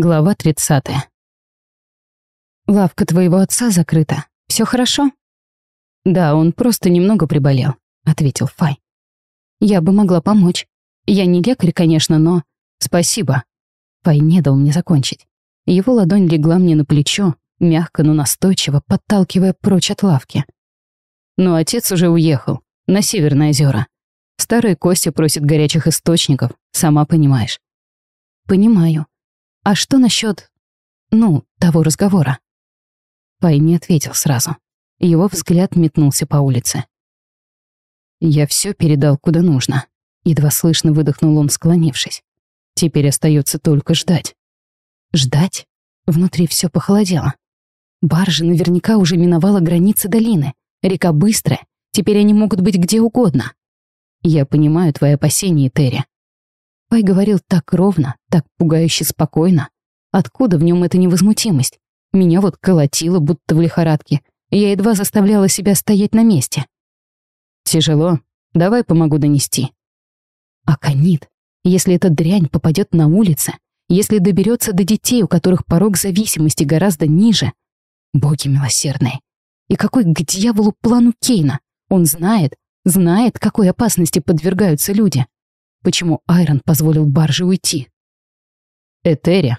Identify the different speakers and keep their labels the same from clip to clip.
Speaker 1: Глава 30. «Лавка твоего отца закрыта. Все хорошо?» «Да, он просто немного приболел», — ответил Фай. «Я бы могла помочь. Я не лекарь, конечно, но...» «Спасибо». Фай не дал мне закончить. Его ладонь легла мне на плечо, мягко, но настойчиво, подталкивая прочь от лавки. Но отец уже уехал, на Северные озера. Старые Костя просит горячих источников, сама понимаешь. «Понимаю», «А что насчет, ну, того разговора?» Пай не ответил сразу. Его взгляд метнулся по улице. «Я все передал куда нужно», — едва слышно выдохнул он, склонившись. «Теперь остается только ждать». «Ждать?» Внутри все похолодело. Баржа наверняка уже миновала границы долины. Река быстрая, теперь они могут быть где угодно. Я понимаю твои опасения, Терри. Пай говорил так ровно, так пугающе спокойно. Откуда в нем эта невозмутимость? Меня вот колотило, будто в лихорадке. Я едва заставляла себя стоять на месте. «Тяжело. Давай помогу донести». Аконит. Если эта дрянь попадет на улицы, если доберется до детей, у которых порог зависимости гораздо ниже. Боги милосердные. И какой к дьяволу плану Кейна? Он знает, знает, какой опасности подвергаются люди почему Айрон позволил барже уйти. Этерия.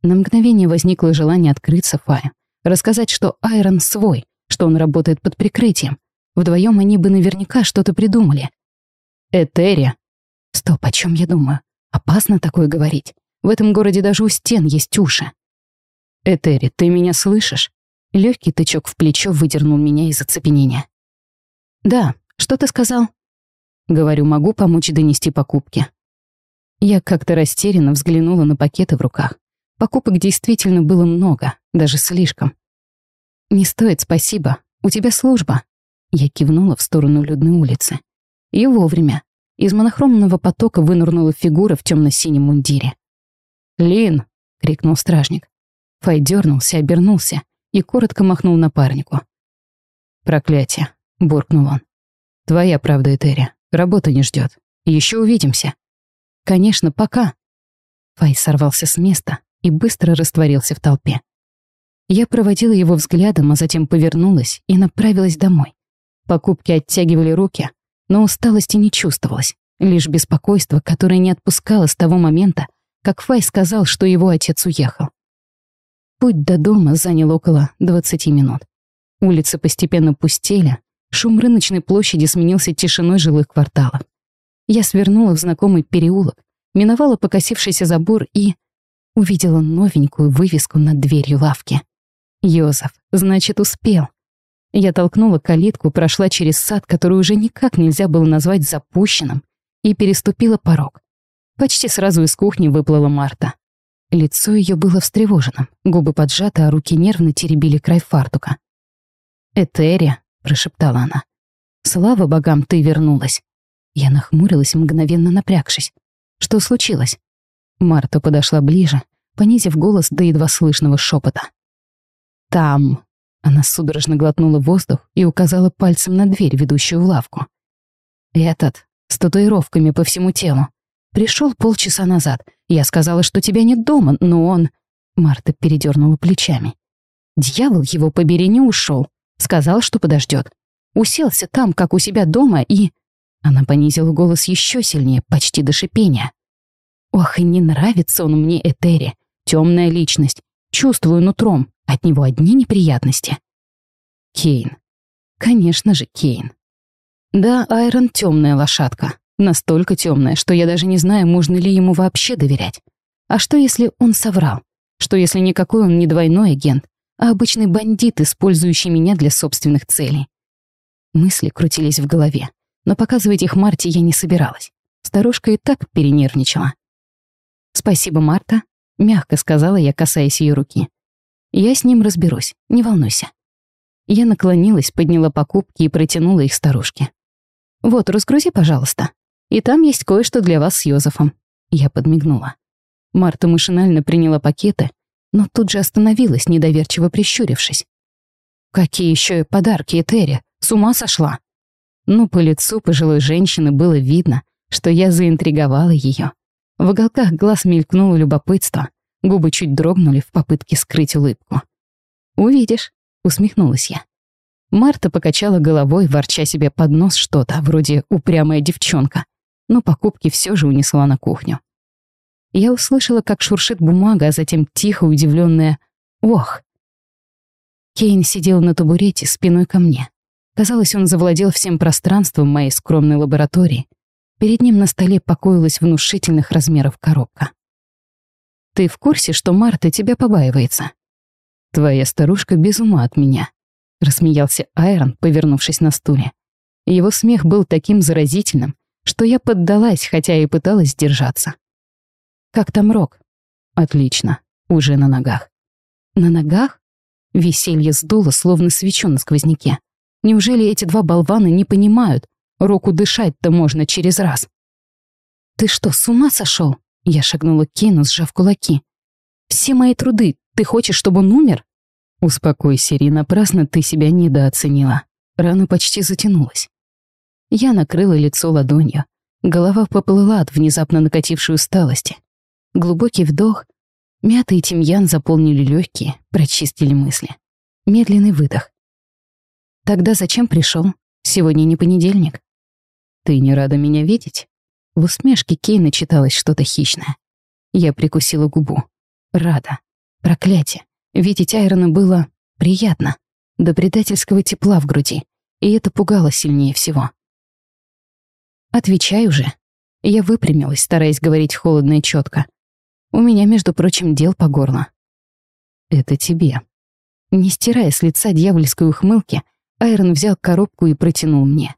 Speaker 1: На мгновение возникло желание открыться Фае, рассказать, что Айрон свой, что он работает под прикрытием. Вдвоем они бы наверняка что-то придумали. Этерия. Стоп, о чем я думаю? Опасно такое говорить. В этом городе даже у стен есть уши. Этери, ты меня слышишь? Легкий тычок в плечо выдернул меня из оцепенения. Да, что ты сказал? Говорю, могу помочь донести покупки. Я как-то растерянно взглянула на пакеты в руках. Покупок действительно было много, даже слишком. «Не стоит, спасибо. У тебя служба». Я кивнула в сторону людной улицы. И вовремя. Из монохромного потока вынырнула фигура в темно-синем мундире. «Лин!» — крикнул стражник. Фай дернулся, обернулся и коротко махнул напарнику. «Проклятие!» — буркнул он. «Твоя правда, Этери. Работа не ждет. Еще увидимся. Конечно, пока. Фай сорвался с места и быстро растворился в толпе. Я проводила его взглядом, а затем повернулась и направилась домой. Покупки оттягивали руки, но усталости не чувствовалось, лишь беспокойство, которое не отпускало с того момента, как Фай сказал, что его отец уехал. Путь до дома занял около 20 минут. Улицы постепенно пустели, Шум рыночной площади сменился тишиной жилых кварталов. Я свернула в знакомый переулок, миновала покосившийся забор и... увидела новенькую вывеску над дверью лавки. «Йозеф, значит, успел». Я толкнула калитку, прошла через сад, который уже никак нельзя было назвать запущенным, и переступила порог. Почти сразу из кухни выплыла Марта. Лицо ее было встревоженным, губы поджаты, а руки нервно теребили край фартука. «Этерия», — прошептала она. «Слава богам, ты вернулась!» Я нахмурилась, мгновенно напрягшись. «Что случилось?» Марта подошла ближе, понизив голос до едва слышного шепота. «Там...» Она судорожно глотнула воздух и указала пальцем на дверь, ведущую в лавку. «Этот, с татуировками по всему телу. Пришел полчаса назад. Я сказала, что тебя нет дома, но он...» Марта передернула плечами. «Дьявол его побери не ушел. Сказал, что подождет. Уселся там, как у себя дома, и... Она понизила голос еще сильнее, почти до шипения. Ох, и не нравится он мне, Этери. Темная личность. Чувствую нутром. От него одни неприятности. Кейн. Конечно же, Кейн. Да, Айрон темная лошадка. Настолько темная, что я даже не знаю, можно ли ему вообще доверять. А что, если он соврал? Что, если никакой он не двойной агент, а обычный бандит, использующий меня для собственных целей. Мысли крутились в голове, но показывать их Марте я не собиралась. Старушка и так перенервничала. «Спасибо, Марта», — мягко сказала я, касаясь ее руки. «Я с ним разберусь, не волнуйся». Я наклонилась, подняла покупки и протянула их старушке. «Вот, разгрузи, пожалуйста. И там есть кое-что для вас с Йозефом». Я подмигнула. Марта машинально приняла пакеты, но тут же остановилась, недоверчиво прищурившись. «Какие еще и подарки, Этери? С ума сошла?» Ну, по лицу пожилой женщины было видно, что я заинтриговала ее. В уголках глаз мелькнуло любопытство, Губы чуть дрогнули в попытке скрыть улыбку. «Увидишь», — усмехнулась я. Марта покачала головой, ворча себе под нос что-то, вроде «упрямая девчонка», но покупки все же унесла на кухню. Я услышала, как шуршит бумага, а затем тихо удивленная «Ох!». Кейн сидел на табурете спиной ко мне. Казалось, он завладел всем пространством моей скромной лаборатории. Перед ним на столе покоилась внушительных размеров коробка. «Ты в курсе, что Марта тебя побаивается?» «Твоя старушка без ума от меня», — рассмеялся Айрон, повернувшись на стуле. Его смех был таким заразительным, что я поддалась, хотя и пыталась держаться. «Как там Рок?» «Отлично, уже на ногах». «На ногах?» Веселье сдуло, словно свечу на сквозняке. Неужели эти два болвана не понимают? Року дышать-то можно через раз. «Ты что, с ума сошел? Я шагнула к Кейну, сжав кулаки. «Все мои труды, ты хочешь, чтобы он умер?» «Успокойся, Ри, напрасно ты себя недооценила. Рана почти затянулась». Я накрыла лицо ладонью. Голова поплыла от внезапно накатившей усталости. Глубокий вдох. Мята и тимьян заполнили легкие, прочистили мысли. Медленный выдох. «Тогда зачем пришел? Сегодня не понедельник». «Ты не рада меня видеть?» В усмешке Кейна читалось что-то хищное. Я прикусила губу. Рада. Проклятие. Видеть Айрона было приятно. До предательского тепла в груди. И это пугало сильнее всего. «Отвечай уже». Я выпрямилась, стараясь говорить холодно и четко. «У меня, между прочим, дел по горло». «Это тебе». Не стирая с лица дьявольской ухмылки, Айрон взял коробку и протянул мне.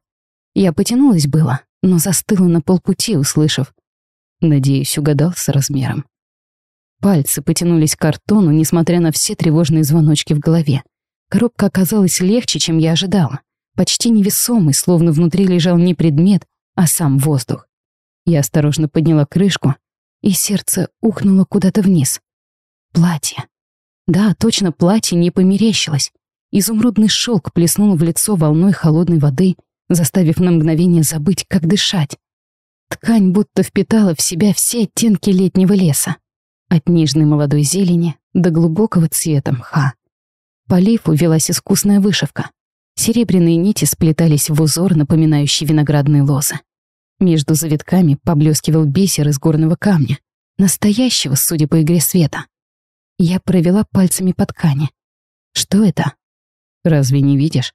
Speaker 1: Я потянулась было, но застыла на полпути, услышав. Надеюсь, угадал с размером. Пальцы потянулись к картону, несмотря на все тревожные звоночки в голове. Коробка оказалась легче, чем я ожидала. Почти невесомый, словно внутри лежал не предмет, а сам воздух. Я осторожно подняла крышку, и сердце ухнуло куда-то вниз. Платье. Да, точно платье не померещилось. Изумрудный шелк плеснул в лицо волной холодной воды, заставив на мгновение забыть, как дышать. Ткань будто впитала в себя все оттенки летнего леса. От нежной молодой зелени до глубокого цвета мха. По лифу велась искусная вышивка. Серебряные нити сплетались в узор, напоминающий виноградные лозы. Между завитками поблескивал бисер из горного камня, настоящего, судя по игре света. Я провела пальцами по ткани. Что это? Разве не видишь?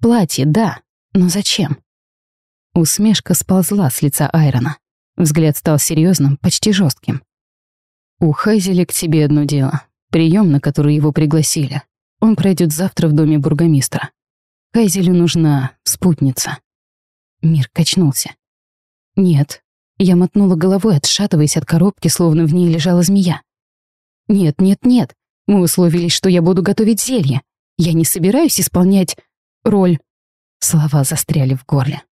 Speaker 1: Платье, да, но зачем? Усмешка сползла с лица Айрона. Взгляд стал серьезным, почти жестким. У Хайзеля к тебе одно дело. Прием, на который его пригласили. Он пройдет завтра в доме бургомистра. Хайзелю нужна спутница. Мир качнулся. Нет. Я мотнула головой, отшатываясь от коробки, словно в ней лежала змея. Нет, нет, нет. Мы условились, что я буду готовить зелье. Я не собираюсь исполнять роль Слова застряли в горле.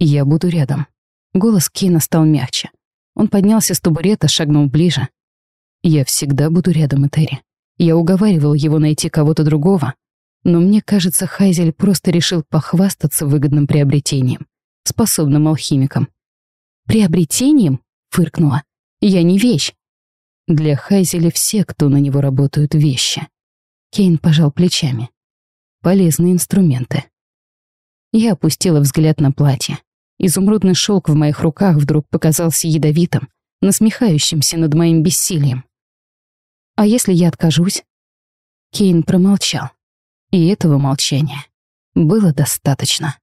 Speaker 1: «Я буду рядом». Голос Кина стал мягче. Он поднялся с табурета, шагнул ближе. «Я всегда буду рядом, Этери. Я уговаривал его найти кого-то другого, но мне кажется, Хайзель просто решил похвастаться выгодным приобретением, способным алхимиком. «Приобретением?» — фыркнула. «Я не вещь». Для Хайзеля все, кто на него работают, вещи. Кейн пожал плечами. Полезные инструменты. Я опустила взгляд на платье. Изумрудный шелк в моих руках вдруг показался ядовитым, насмехающимся над моим бессилием. «А если я откажусь?» Кейн промолчал. И этого молчания было достаточно.